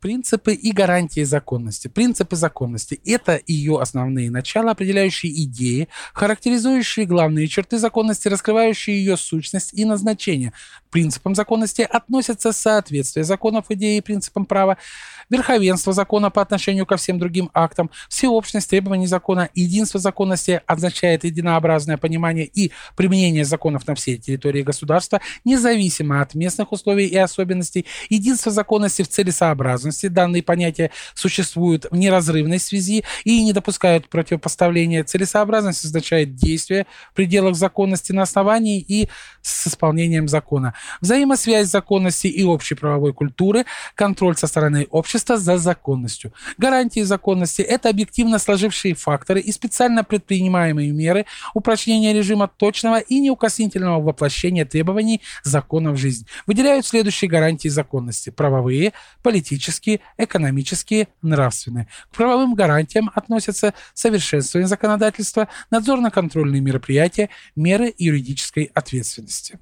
Принципы и гарантии законности. Принципы законности – это ее основные начала, определяющие идеи, характеризующие главные черты законности, раскрывающие ее сущность и назначение. К принципам законности относятся соответствие законов идеи принципам права, верховенство закона по отношению ко всем другим актам, всеобщность требований закона, единство законности означает единообразное понимание и применение законов на всей территории государства, независимо от местных условий и особенностей, единство законности в целесообразности, частности, данные понятия существуют в неразрывной связи и не допускают противопоставления. Целесообразность означает действие в пределах законности на основании и с исполнением закона. Взаимосвязь законности и общей правовой культуры, контроль со стороны общества за законностью. Гарантии законности – это объективно сложившие факторы и специально предпринимаемые меры упрочнения режима точного и неукоснительного воплощения требований закона в жизнь. Выделяют следующие гарантии законности – правовые, политические, политические, экономические, нравственные. К правовым гарантиям относятся совершенствование законодательства, надзорно-контрольные мероприятия, меры юридической ответственности.